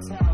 time.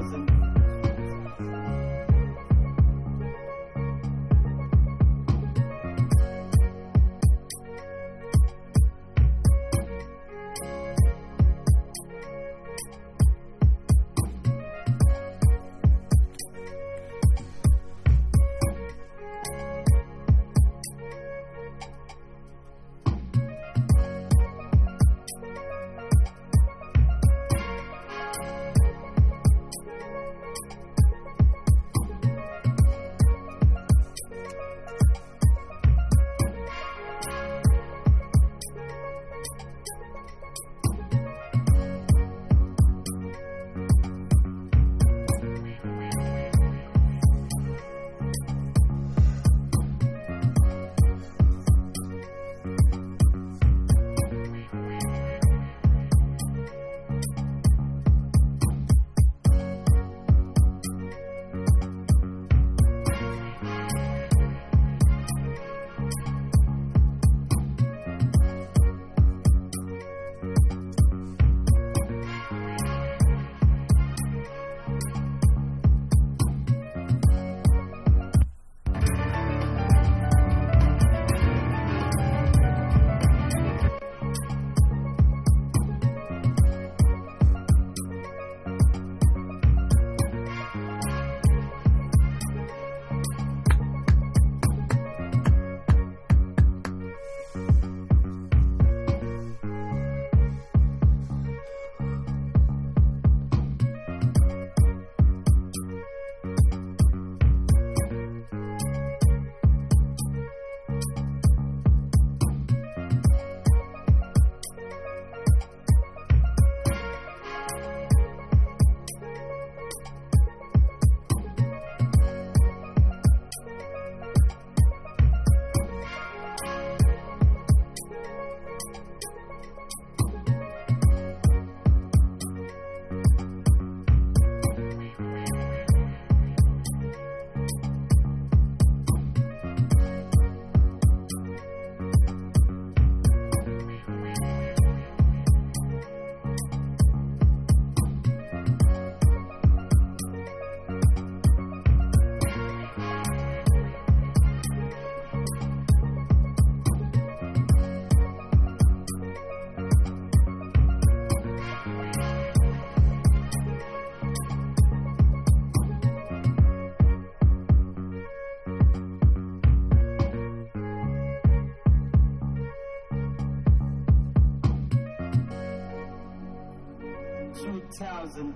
2000.